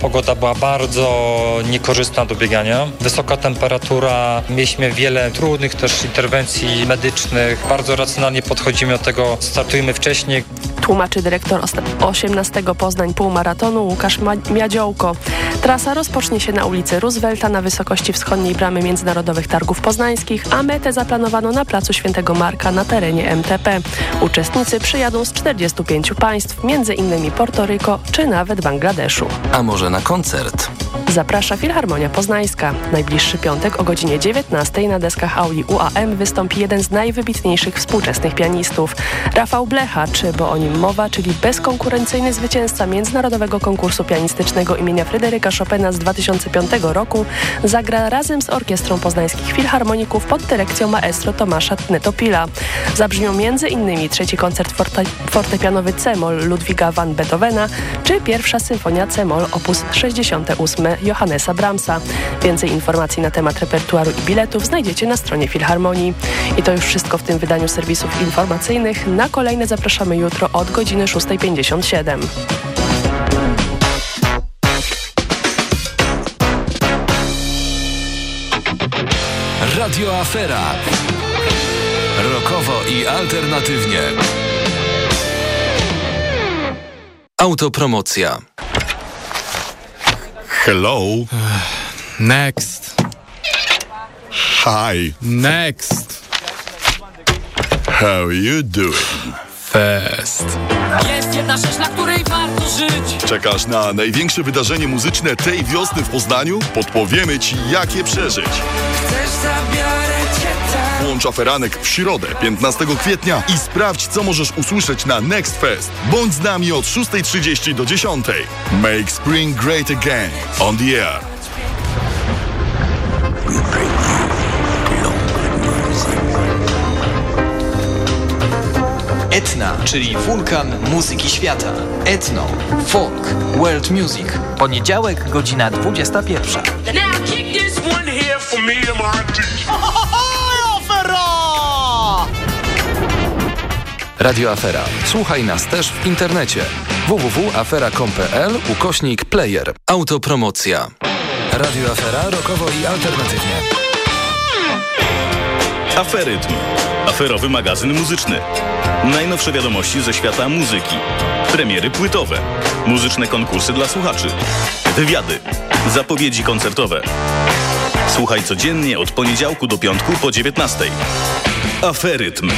pogoda była bardzo niekorzystna do biegania. Wysoka temperatura, mieliśmy wiele trudnych też interwencji medycznych. Bardzo racjonalnie podchodzimy do tego, startujmy wcześniej. Tłumaczy dyrektor 18 Poznań Półmaratonu Łukasz Miadziołko. Trasa rozpocznie się na ulicy Roosevelta na wysokości wschodniej bramy Międzynarodowych Targów Poznańskich, a metę zaplanowano na placu Świętego Marka na terenie MTP. Uczestnicy przyjadą z 45 państw, m.in. Portoryko czy nawet Bangladeszu. A może na koncert? Zaprasza Filharmonia Poznańska. Najbliższy piątek o godzinie 19 na deskach auli UAM wystąpi jeden z najwybitniejszych współczesnych pianistów. Rafał Blechacz, bo o nim mowa, czyli bezkonkurencyjny zwycięzca Międzynarodowego Konkursu Pianistycznego imienia Fryderyka Chopina z 2005 roku, zagra razem z Orkiestrą Poznańskich Filharmoników pod dyrekcją maestro Tomasza Netopila. Zabrzmią m.in. trzeci koncert forte fortepianowy C-moll Ludwiga van Beethovena czy pierwsza symfonia C-moll op. 68 Johannesa Brahmsa. Więcej informacji na temat repertuaru i biletów znajdziecie na stronie Filharmonii. I to już wszystko w tym wydaniu serwisów informacyjnych. Na kolejne zapraszamy jutro od godziny 6.57. Radio Afera. Rokowo i alternatywnie. Autopromocja. Hello. Next. Hi. Next. How you doing? Fest. Jest jedna rzecz, na której warto żyć. Czekasz na największe wydarzenie muzyczne tej wiosny w Poznaniu? Podpowiemy Ci, jak je przeżyć. Chcesz zabiorę. Włącz aferanek w środę, 15 kwietnia i sprawdź, co możesz usłyszeć na Next Fest. Bądź z nami od 6.30 do 10.00. Make spring great again. On the air. Etna, czyli wulkan muzyki świata. Etno, folk, world music. Poniedziałek, godzina 21. Now kick this one here for me and my Radio Afera. Słuchaj nas też w internecie. www.afera.com.pl ukośnik player. Autopromocja. Radio Afera rokowo i alternatywnie. Aferytm. Aferowy magazyn muzyczny. Najnowsze wiadomości ze świata muzyki. Premiery płytowe. Muzyczne konkursy dla słuchaczy. Wywiady. Zapowiedzi koncertowe. Słuchaj codziennie od poniedziałku do piątku po 19. Aferytm.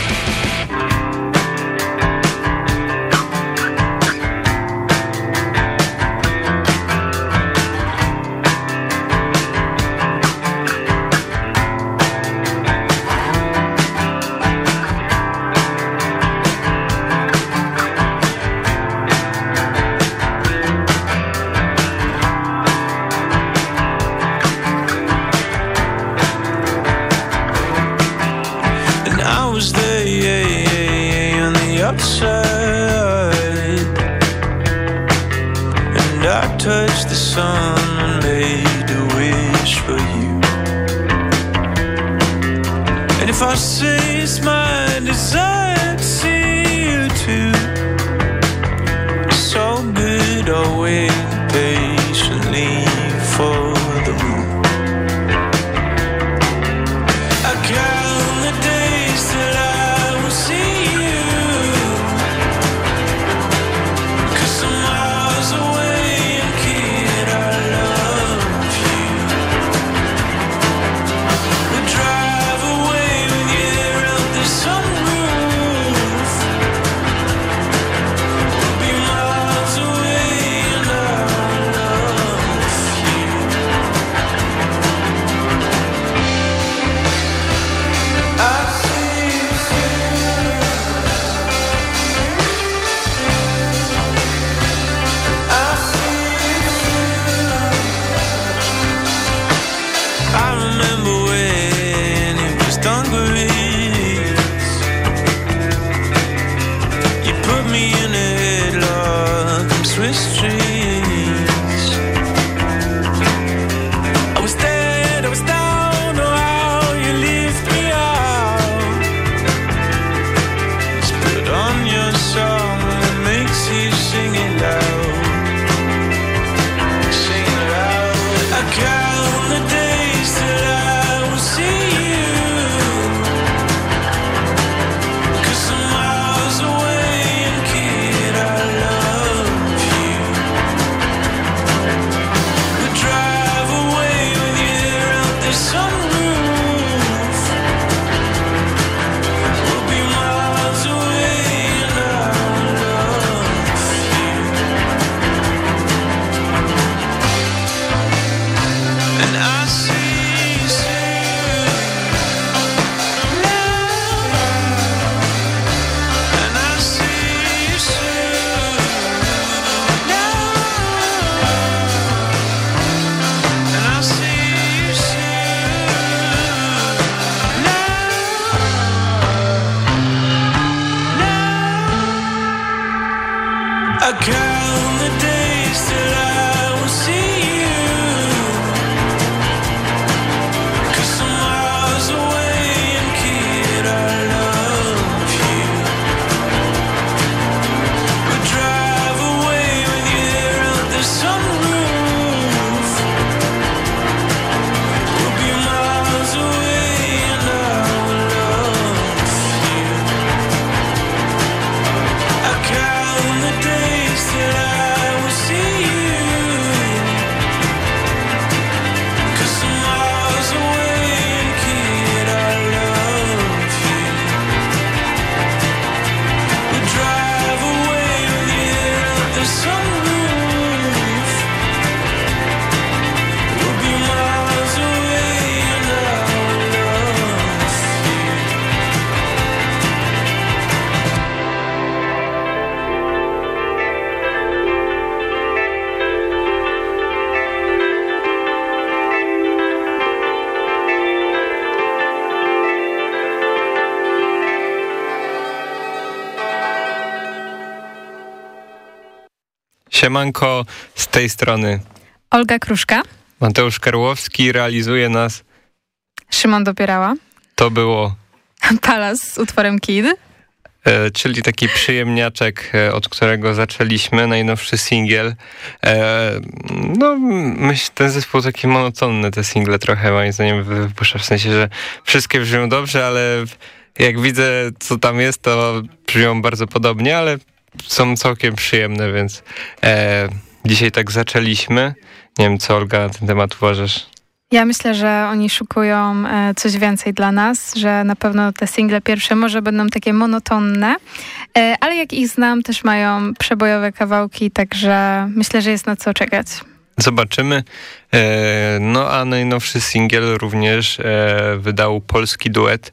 clean. Siemanko, z tej strony Olga Kruszka. Mateusz Karłowski realizuje nas. Szymon Dopierała. To było Palas z utworem Kid. E, czyli taki przyjemniaczek, e, od którego zaczęliśmy, najnowszy singiel. E, no, myślę, ten zespół taki monotonny, te single trochę moim zdaniem wypuszcza, w sensie, że wszystkie brzmią dobrze, ale jak widzę, co tam jest, to brzmią bardzo podobnie, ale są całkiem przyjemne, więc e, dzisiaj tak zaczęliśmy. Nie wiem, co Olga na ten temat uważasz? Ja myślę, że oni szukują e, coś więcej dla nas, że na pewno te single pierwsze może będą takie monotonne, e, ale jak ich znam, też mają przebojowe kawałki, także myślę, że jest na co czekać. Zobaczymy. E, no a najnowszy singiel również wydał polski duet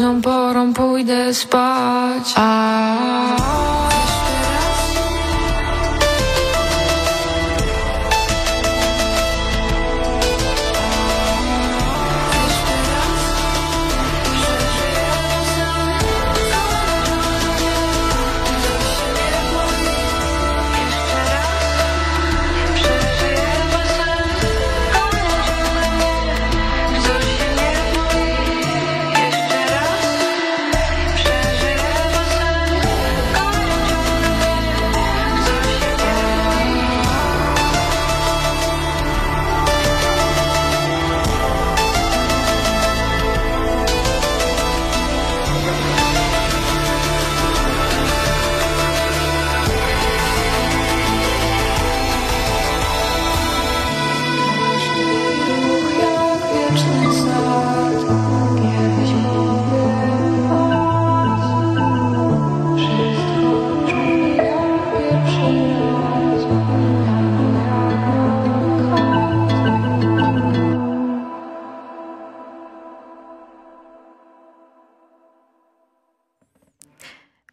późną porą pójdę spać. A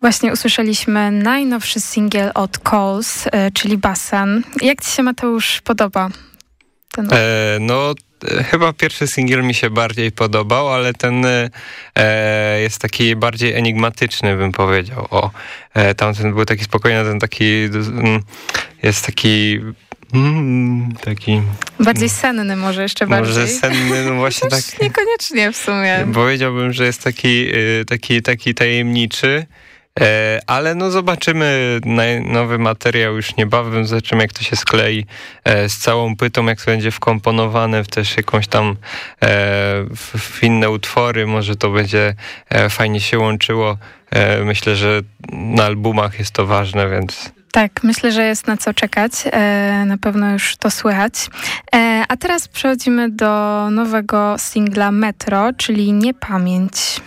Właśnie usłyszeliśmy najnowszy singiel od Coles, e, czyli Basen. Jak ci się Mateusz podoba? Ten... E, no e, chyba pierwszy singiel mi się bardziej podobał, ale ten e, jest taki bardziej enigmatyczny, bym powiedział. O, e, tamten był taki spokojny, ten taki mm, jest taki Mm, taki... Bardziej senny może jeszcze bardziej. Może senny, no właśnie tak. Niekoniecznie w sumie. Powiedziałbym, że jest taki, taki, taki tajemniczy. E, ale no zobaczymy nowy materiał już niebawem, zobaczymy jak to się sklei e, z całą pytą, jak to będzie wkomponowane w też jakąś tam e, w inne utwory, może to będzie fajnie się łączyło. Myślę, że na albumach jest to ważne, więc... Tak, myślę, że jest na co czekać. Na pewno już to słychać. A teraz przechodzimy do nowego singla Metro, czyli Niepamięć.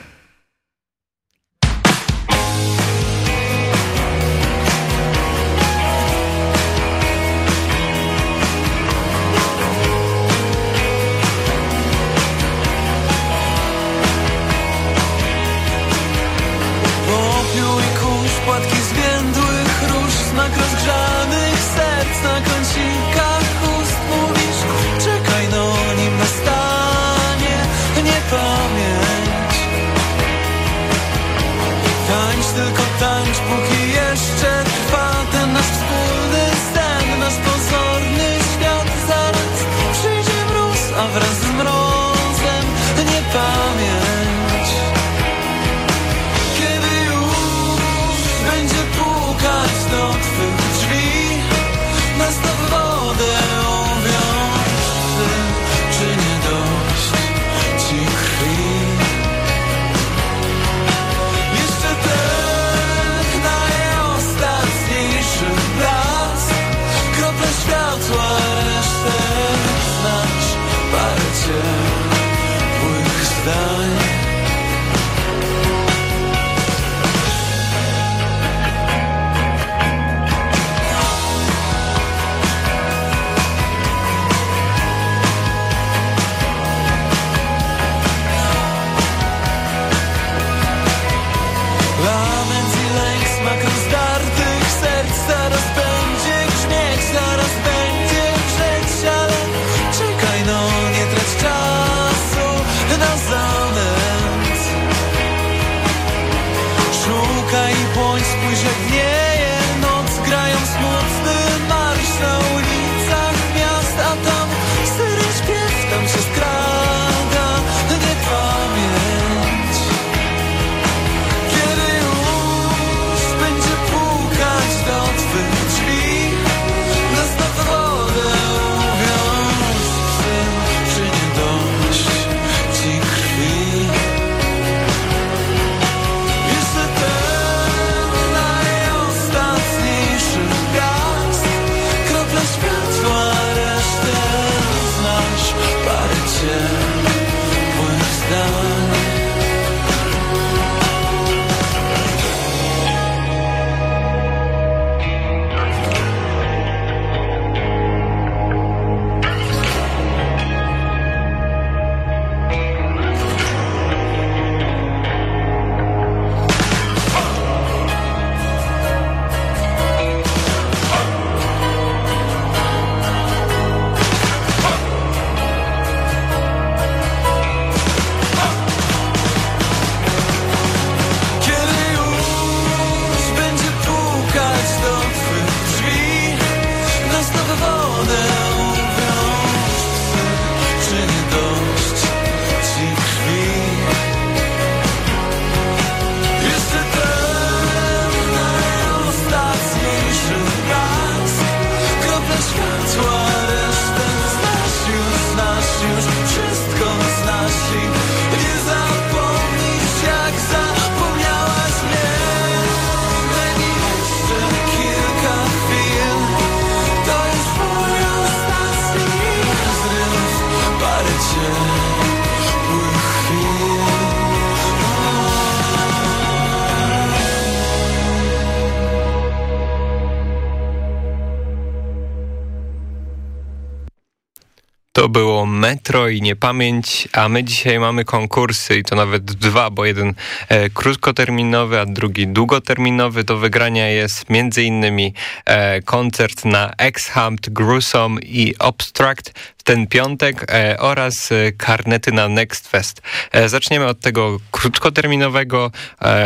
Metro i Niepamięć, a my dzisiaj mamy konkursy i to nawet dwa, bo jeden e, krótkoterminowy, a drugi długoterminowy. Do wygrania jest między innymi e, koncert na Exhumed, Gruesome i Obstruct ten piątek e, oraz e, karnety na Next Fest. E, zaczniemy od tego krótkoterminowego,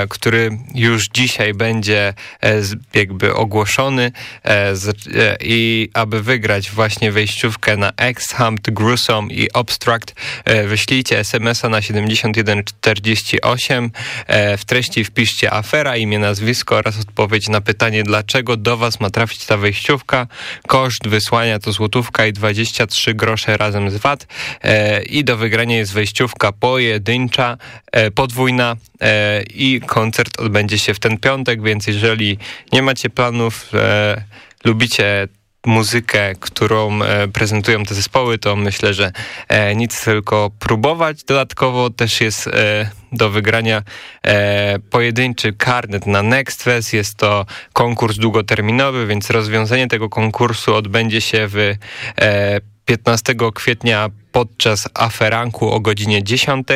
który już dzisiaj będzie jakby ogłoszony i aby wygrać właśnie wejściówkę na Exhumed, Gruesome i Obstruct, wyślijcie SMS-a na 7148. E, w treści wpiszcie afera, imię, nazwisko oraz odpowiedź na pytanie, dlaczego do Was ma trafić ta wejściówka. Koszt wysłania to złotówka i 23 grosze razem z VAT. E, I do wygrania jest wejściówka pojedyncza, e, podwójna e, i koncert odbędzie się w ten piątek, więc jeżeli nie macie planów, lubicie muzykę, którą prezentują te zespoły, to myślę, że nic tylko próbować. Dodatkowo też jest do wygrania pojedynczy karnet na Next Fest. Jest to konkurs długoterminowy, więc rozwiązanie tego konkursu odbędzie się w 15 kwietnia podczas aferanku o godzinie 10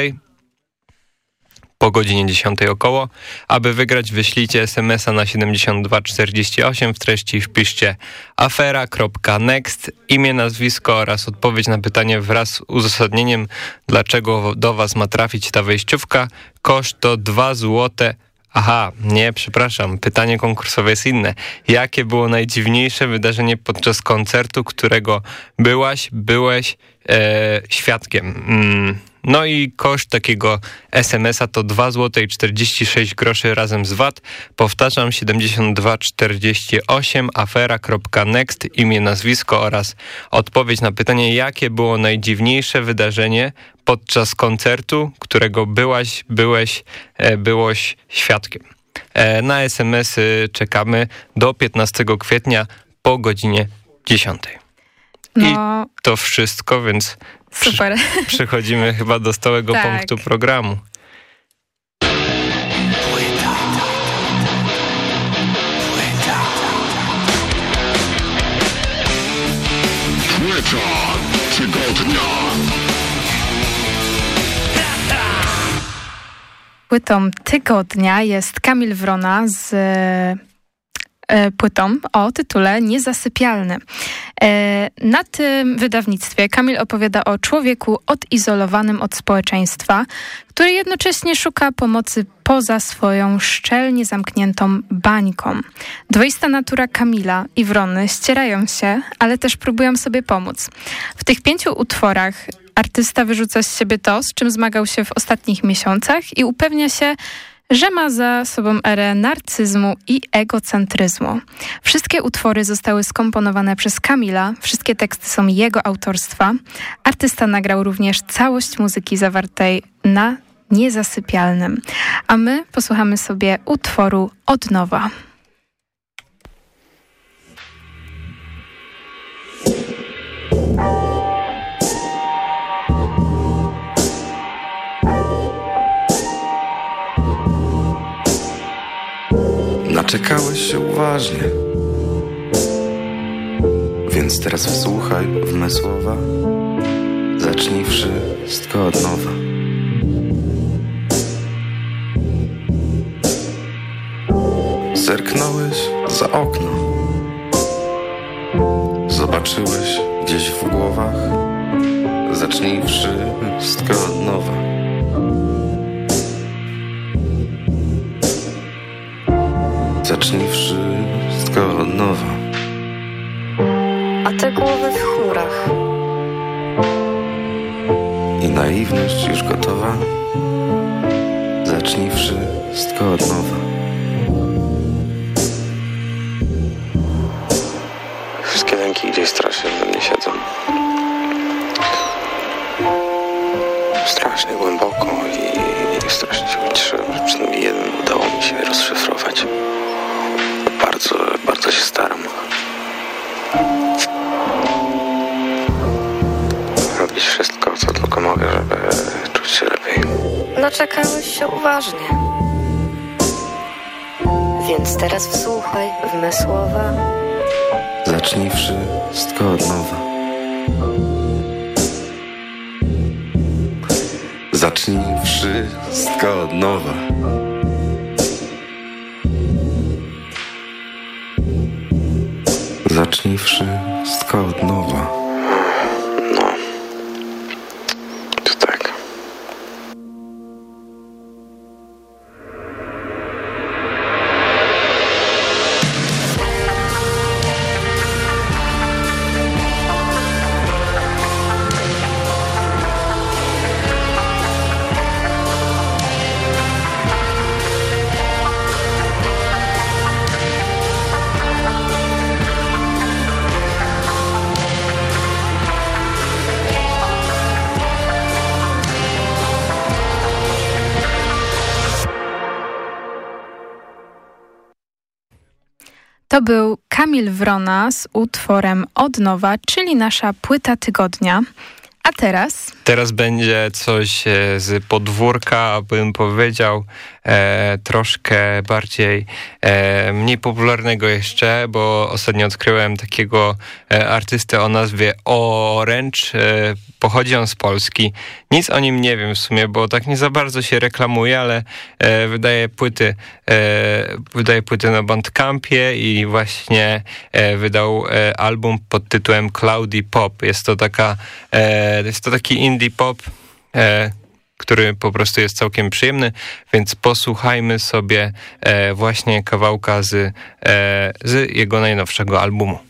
po godzinie 10 około. Aby wygrać, wyślijcie SMS-a na 7248. W treści wpiszcie afera.next, imię, nazwisko oraz odpowiedź na pytanie wraz z uzasadnieniem, dlaczego do Was ma trafić ta wejściówka. Koszt to 2 złote Aha, nie, przepraszam. Pytanie konkursowe jest inne. Jakie było najdziwniejsze wydarzenie podczas koncertu, którego byłaś, byłeś e, świadkiem? Mm. No i koszt takiego SMS-a to 2 zł i 46 groszy razem z VAT. Powtarzam 7248 afera.next imię, nazwisko oraz odpowiedź na pytanie, jakie było najdziwniejsze wydarzenie podczas koncertu, którego byłaś, byłeś, e, byłoś świadkiem. E, na SMS-y czekamy do 15 kwietnia po godzinie 10. No. I to wszystko, więc Super. Przy, przechodzimy chyba do stałego Tak. punktu programu. Płytą tygodnia jest Kamil Wrona z płytą o tytule Niezasypialny. E, na tym wydawnictwie Kamil opowiada o człowieku odizolowanym od społeczeństwa, który jednocześnie szuka pomocy poza swoją szczelnie zamkniętą bańką. Dwoista natura Kamila i Wrony ścierają się, ale też próbują sobie pomóc. W tych pięciu utworach artysta wyrzuca z siebie to, z czym zmagał się w ostatnich miesiącach i upewnia się, że ma za sobą erę narcyzmu i egocentryzmu. Wszystkie utwory zostały skomponowane przez Kamila, wszystkie teksty są jego autorstwa. Artysta nagrał również całość muzyki zawartej na niezasypialnym. A my posłuchamy sobie utworu od nowa. Naczekałeś się uważnie, więc teraz wsłuchaj w me słowa. Zacznij wszystko od nowa. Zerknąłeś za okno, zobaczyłeś gdzieś w głowach. Zacznij wszystko od nowa. Nowa. A te głowy w chmurach. I naiwność już gotowa. Zacznij wszystko od nowa. Wszystkie lęki gdzieś strasznie we mnie siedzą. Strasznie głęboko i strasznie się uciszyłem, że przynajmniej jeden udało mi się rozszyfrować. Naczekałeś się uważnie. Więc teraz wsłuchaj w me słowa. Zacznij wszystko od nowa. Zacznij wszystko od nowa. Zacznij wszystko od nowa. To był Kamil Wrona z utworem Od Nowa, czyli nasza płyta tygodnia. A teraz Teraz będzie coś e, z podwórka, bym powiedział, e, troszkę bardziej, e, mniej popularnego jeszcze, bo ostatnio odkryłem takiego e, artystę o nazwie Orange. Pochodzi on z Polski. Nic o nim nie wiem w sumie, bo tak nie za bardzo się reklamuje, ale e, wydaje płyty, e, wydaje płyty na Bandcampie i właśnie e, wydał e, album pod tytułem Cloudy Pop. Jest to taka, e, jest to taki indie pop, e, który po prostu jest całkiem przyjemny, więc posłuchajmy sobie właśnie kawałka z, z jego najnowszego albumu.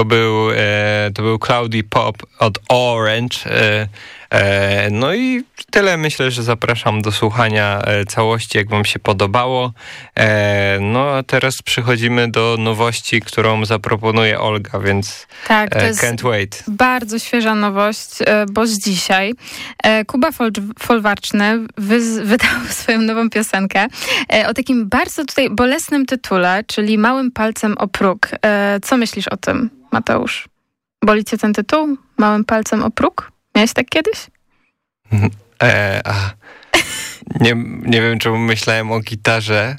To był, e, to był Cloudy Pop od Orange. E, e, no i tyle. Myślę, że zapraszam do słuchania e, całości, jak wam się podobało. E, no a teraz przechodzimy do nowości, którą zaproponuje Olga, więc tak, to e, jest can't wait. Bardzo świeża nowość, bo z dzisiaj Kuba Fol Folwarczny wy wydał swoją nową piosenkę o takim bardzo tutaj bolesnym tytule, czyli Małym palcem o próg. Co myślisz o tym, Mateusz? Boli cię ten tytuł? Małym palcem o próg? Miałeś tak kiedyś? E, a. nie, nie wiem, czemu myślałem o gitarze,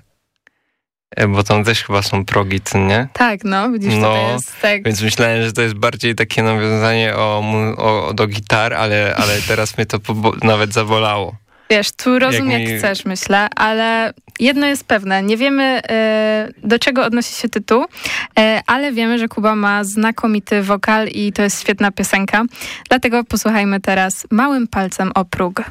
e, bo tam też chyba są progi, nie? Tak, no, widzisz, No, to jest tak... Więc myślałem, że to jest bardziej takie nawiązanie o, o, do gitar, ale, ale teraz mnie to nawet zabolało. Wiesz, tu rozum jak, mi- chcesz, myślę, ale jedno jest pewne. Nie wiemy, e, do czego odnosi się tytuł, e, ale wiemy, że Kuba ma znakomity wokal i to jest świetna piosenka. Dlatego posłuchajmy teraz małym palcem o próg.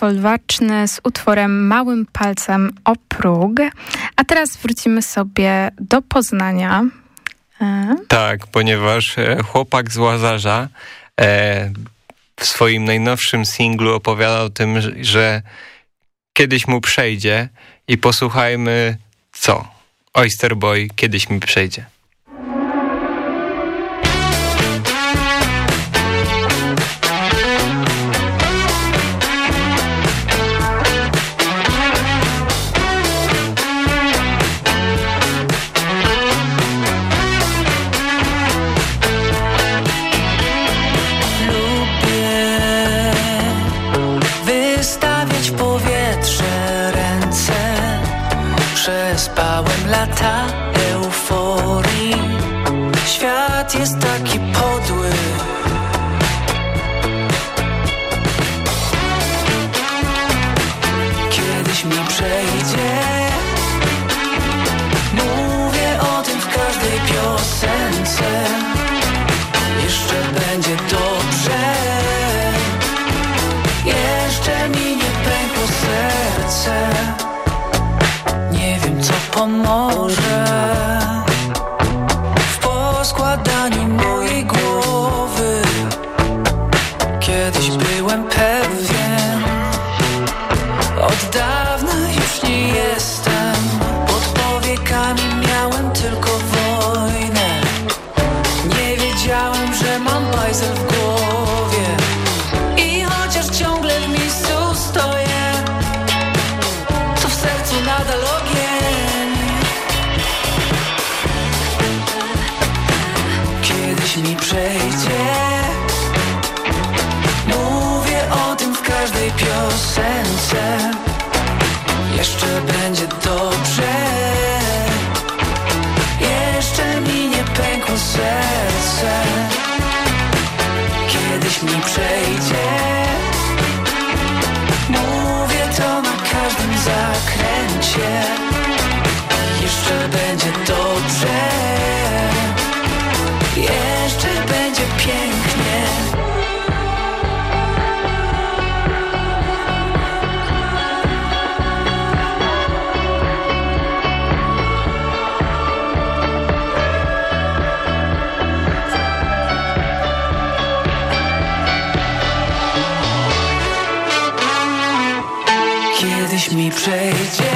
Folwaczny z utworem Małym Palcem o próg. A teraz wrócimy sobie do Poznania. E, Tak, ponieważ e, chłopak z Łazarza e, w swoim najnowszym singlu opowiadał o tym, że kiedyś mu przejdzie i posłuchajmy co. Oyster Boy kiedyś mi przejdzie. W powietrze ręce. Przespałem lata euforii. Świat jest taki podły Kiedyś mi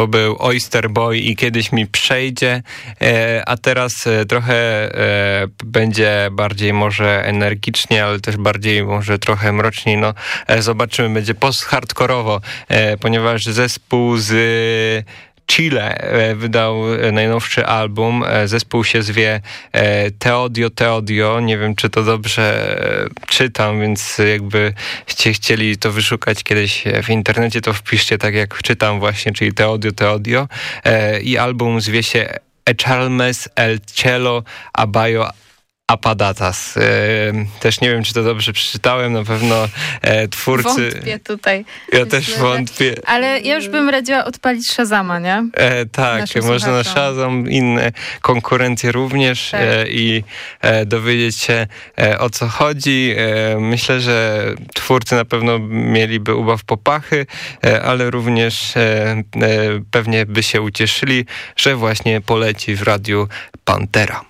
To był Oyster Boy i kiedyś mi przejdzie, e, a teraz e, trochę e, będzie bardziej może energicznie, ale też bardziej może trochę mroczniej. No, zobaczymy, będzie post-hardkorowo, ponieważ zespół z Chile e, wydał e, najnowszy album. E, Zespół się zwie Teodio Teodio. Nie wiem, czy to dobrze czytam, więc jakby chcie, chcieli to wyszukać kiedyś w internecie, to wpiszcie tak jak czytam właśnie, czyli Teodio Teodio. I album zwie się Echalmes El Cielo Abayo Apadatas. E, też nie wiem, czy to dobrze przeczytałem, na pewno e, twórcy... Wątpię tutaj. Ja też wątpię. Ale ja już bym radziła odpalić Shazama, nie? E, tak, Naszym można na. Shazam, inne konkurencje również Tak. e, i e, dowiedzieć się e, o co chodzi. Myślę, że twórcy na pewno mieliby ubaw popachy, ale również pewnie by się ucieszyli, że właśnie poleci w radiu Pantera.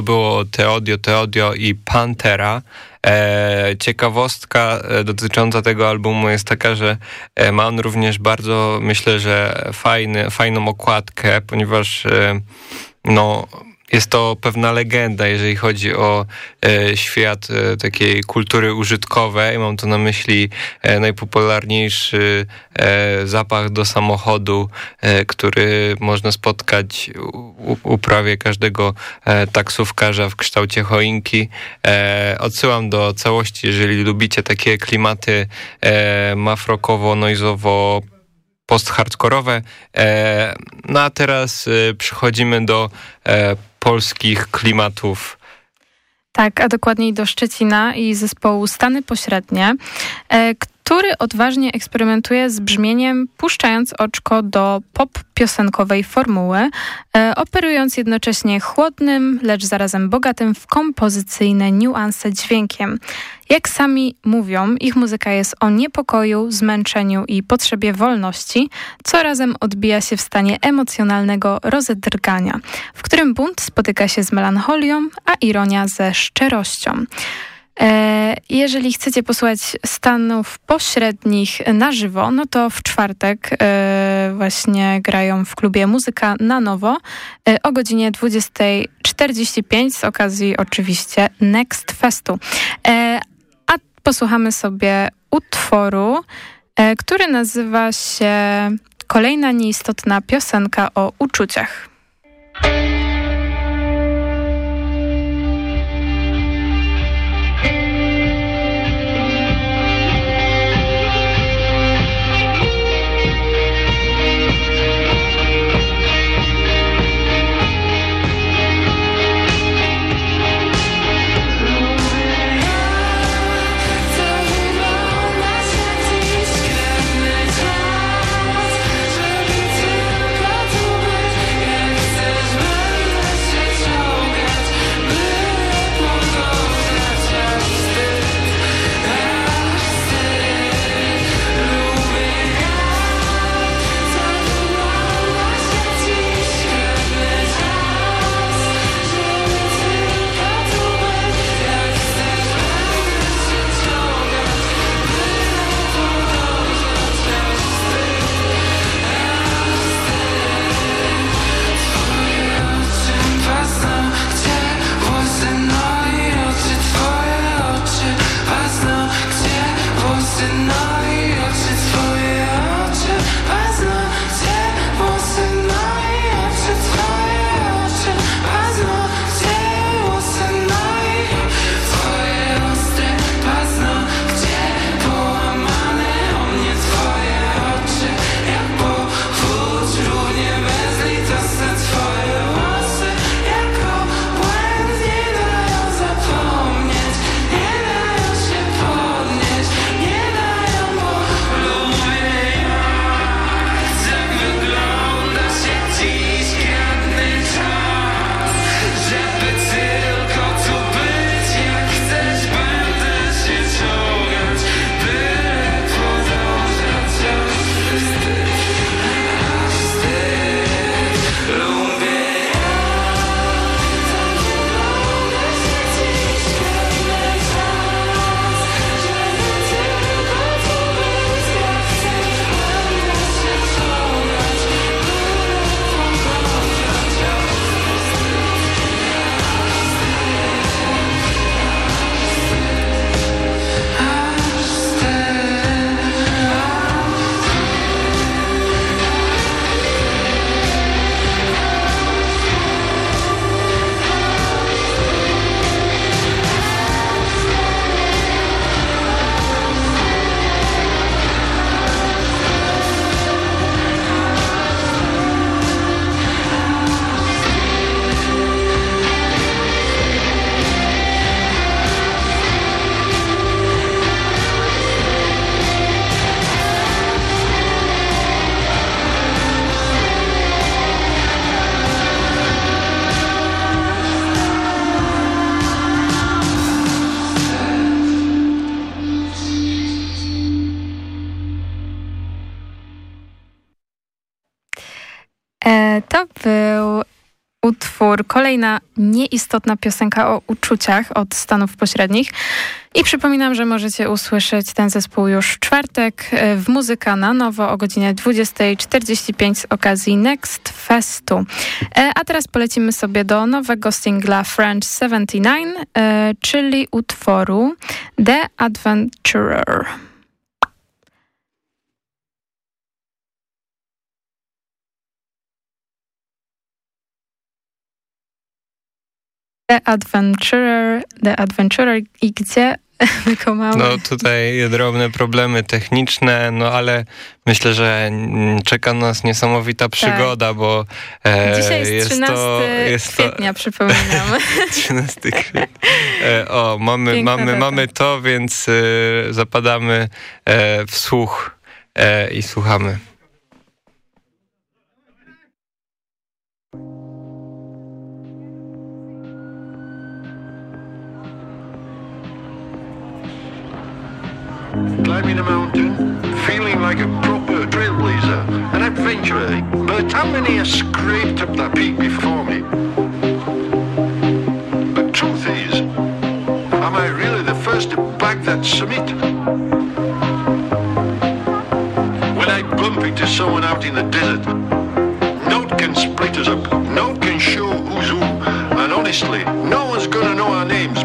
To było Teodio, Teodio i Pantera. E, ciekawostka e, dotycząca tego albumu jest taka, że e, ma on również bardzo, myślę, że fajny, fajną okładkę, ponieważ e, no, jest to pewna legenda, jeżeli chodzi o e, świat e, takiej kultury użytkowej. Mam tu na myśli e, najpopularniejszy e, zapach do samochodu, e, który można spotkać u, u prawie każdego e, taksówkarza w kształcie choinki. Odsyłam do całości, jeżeli lubicie takie klimaty mafrokowo, noizowo, post-hardkorowe. No a teraz przechodzimy do polskich klimatów. Tak, a dokładniej do Szczecina i zespołu Stany Pośrednie, e, który odważnie eksperymentuje z brzmieniem, puszczając oczko do pop-piosenkowej formuły, e, operując jednocześnie chłodnym, lecz zarazem bogatym w kompozycyjne niuanse dźwiękiem. Jak sami mówią, ich muzyka jest o niepokoju, zmęczeniu i potrzebie wolności, co razem odbija się w stanie emocjonalnego rozedrgania, w którym bunt spotyka się z melancholią, a ironia ze szczerością. E, Jeżeli chcecie posłuchać stanów pośrednich na żywo, no to w czwartek e, właśnie grają w klubie Muzyka na Nowo e, o godzinie 20.45 z okazji oczywiście Next Festu. A posłuchamy sobie utworu, który nazywa się Kolejna nieistotna piosenka o uczuciach. Kolejna nieistotna piosenka o uczuciach od Stanów Pośrednich. I przypominam, że możecie usłyszeć ten zespół już w czwartek e, w Muzyka na nowo o godzinie 20.45 z okazji Next Festu. E, a teraz polecimy sobie do nowego singla French 79, e, czyli utworu The Adventurer. The Adventurer, The Adventurer i gdzie mamy... No tutaj drobne problemy techniczne, no ale myślę, że czeka nas niesamowita tak. przygoda, tak. bo e, Dzisiaj jest, jest 13 to, jest kwietnia, to, przypominam. 13 kwietnia. E, o, mamy, mamy, mamy to, więc e, zapadamy e, w słuch e, i słuchamy. Climbing a mountain, feeling like a proper trailblazer, an adventurer. But how many have scraped up that peak before me? But truth is, am I really the first to back that summit? When I bump into someone out in the desert, note can split us up, note can show who's who, and honestly, no one's gonna know our names.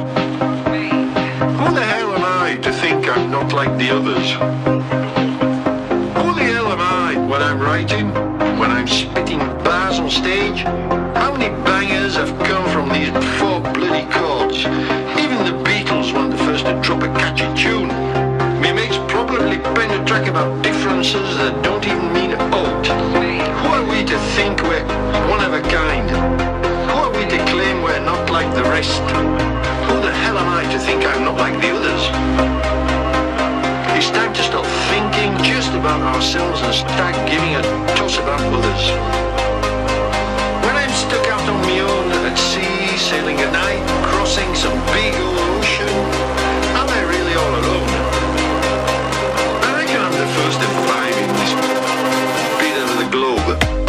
Not like the others? Who the hell am I when I'm writing? When I'm spitting bars on stage? How many bangers have come from these four bloody chords? Even the Beatles weren't the first to drop a catchy tune. Me mates probably pen a track about differences that don't even mean out. Who are we to think we're one of a kind? Who are we to claim we're not like the rest? About ourselves and start giving a toss about others. When I'm stuck out on my own at sea, sailing at night, crossing some big old ocean, am I really all alone? I reckon I'm the first in this bit of the globe.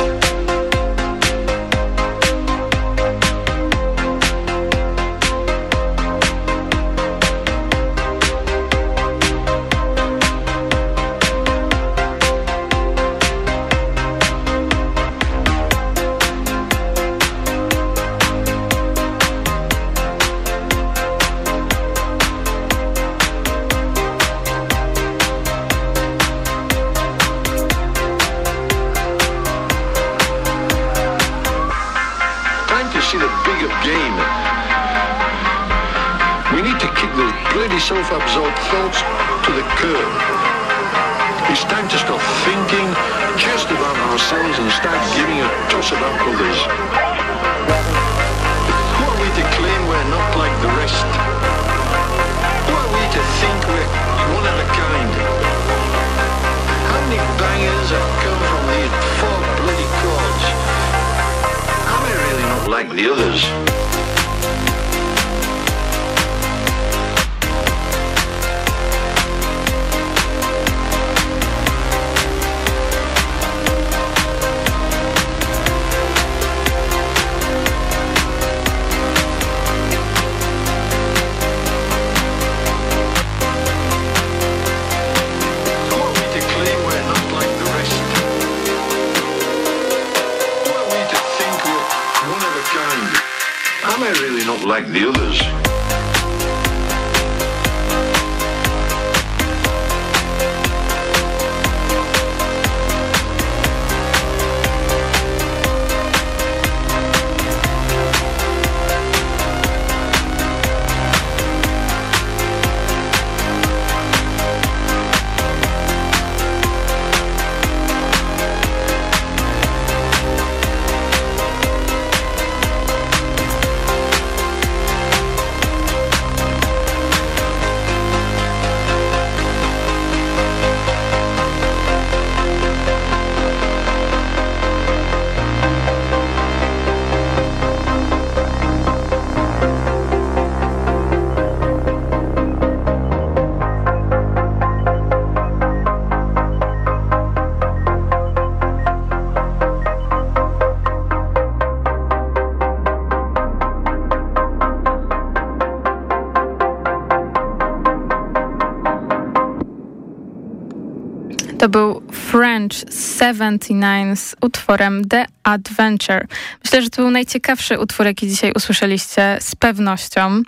Self-absorbed thoughts to the curb. It's time to stop thinking just about ourselves and start giving a toss about others. Who are we to claim we're not like the rest? Who are we to think we're one of a kind? How many bangers have come from these four bloody chords? Am I really not like the others? Like the others. 79 z utworem The Adventure. Myślę, że to był najciekawszy utwór, jaki dzisiaj usłyszeliście z pewnością.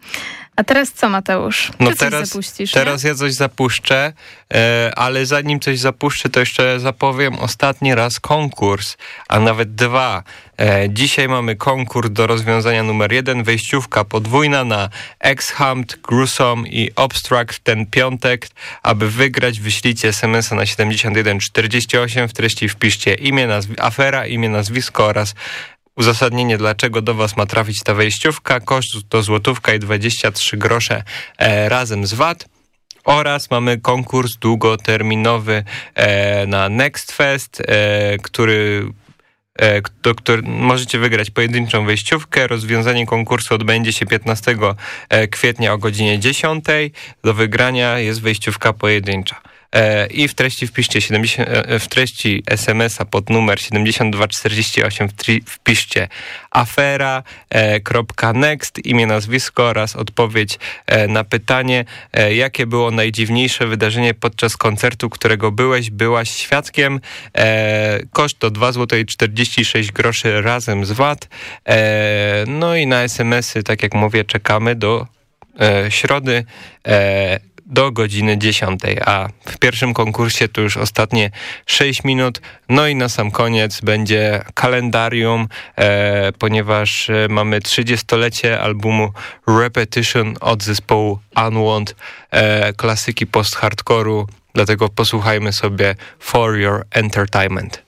A teraz co, Mateusz? No Ty teraz, zapuścisz, teraz ja coś zapuszczę, e, ale zanim coś zapuszczę, to jeszcze zapowiem ostatni raz konkurs, a nawet dwa. E, dzisiaj mamy konkurs do rozwiązania numer jeden, wejściówka podwójna na Exhumed, Gruesome i Obstruct ten piątek. Aby wygrać, wyślijcie SMS-a na 7148, w treści wpiszcie imię, nazw- afera, imię, nazwisko oraz uzasadnienie, dlaczego do Was ma trafić ta wejściówka. Koszt to złotówka i 23 grosze e, razem z VAT. Oraz mamy konkurs długoterminowy e, na Next Fest, e, który e, do który możecie wygrać pojedynczą wejściówkę. Rozwiązanie konkursu odbędzie się 15 e, kwietnia o godzinie 10. Do wygrania jest wejściówka pojedyncza. E, I w treści wpiszcie 70, e, w treści SMS-a pod numer 7248 wtri- wpiszcie afera.next, imię, nazwisko oraz odpowiedź e, na pytanie, e, jakie było najdziwniejsze wydarzenie podczas koncertu, którego byłeś, byłaś świadkiem. E, Koszt to 2 zł i 46 groszy razem z VAT. E, No i na SMS-y, tak jak mówię, czekamy do e, środy. Do godziny 10, a w pierwszym konkursie to już ostatnie 6 minut. No i na sam koniec będzie kalendarium, e, ponieważ e, mamy 30-lecie albumu Repetition od zespołu Unwant, e, klasyki post-hardcore'u, dlatego posłuchajmy sobie For Your Entertainment.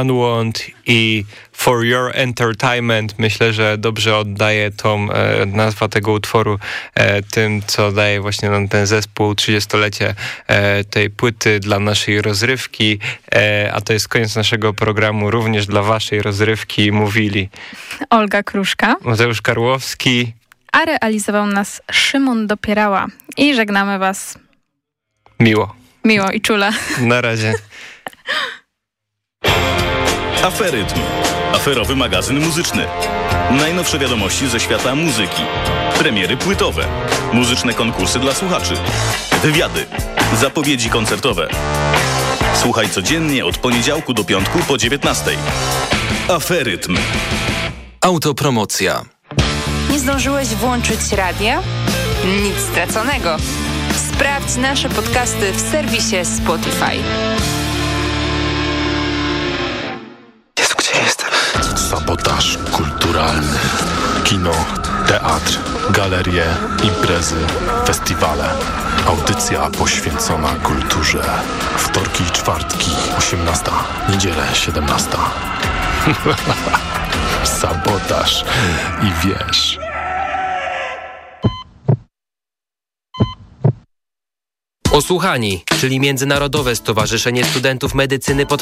Unwound i For Your Entertainment. Myślę, że dobrze oddaje tą e, nazwa tego utworu e, tym, co daje właśnie nam ten zespół 30-lecie e, tej płyty dla naszej rozrywki, e, a to jest koniec naszego programu również dla waszej rozrywki mówili Olga Kruszka, Mateusz Karłowski, a realizował nas Szymon Dopierała. I żegnamy was miło. miło i czule. Na razie. Aferytm. Aferowy magazyn muzyczny. Najnowsze wiadomości ze świata muzyki. Premiery płytowe. Muzyczne konkursy dla słuchaczy. Wywiady. Zapowiedzi koncertowe. Słuchaj codziennie od poniedziałku do piątku po 19. Aferytm. Autopromocja. Nie zdążyłeś włączyć radia? Nic straconego. Sprawdź nasze podcasty w serwisie Spotify. Sabotaż kulturalny. Kino, teatr, galerie, imprezy, festiwale. Audycja poświęcona kulturze. Wtorki i czwartki, 18. Niedzielę, 17. Sabotaż i wiesz. Osłuchani, czyli Międzynarodowe Stowarzyszenie Studentów Medycyny pod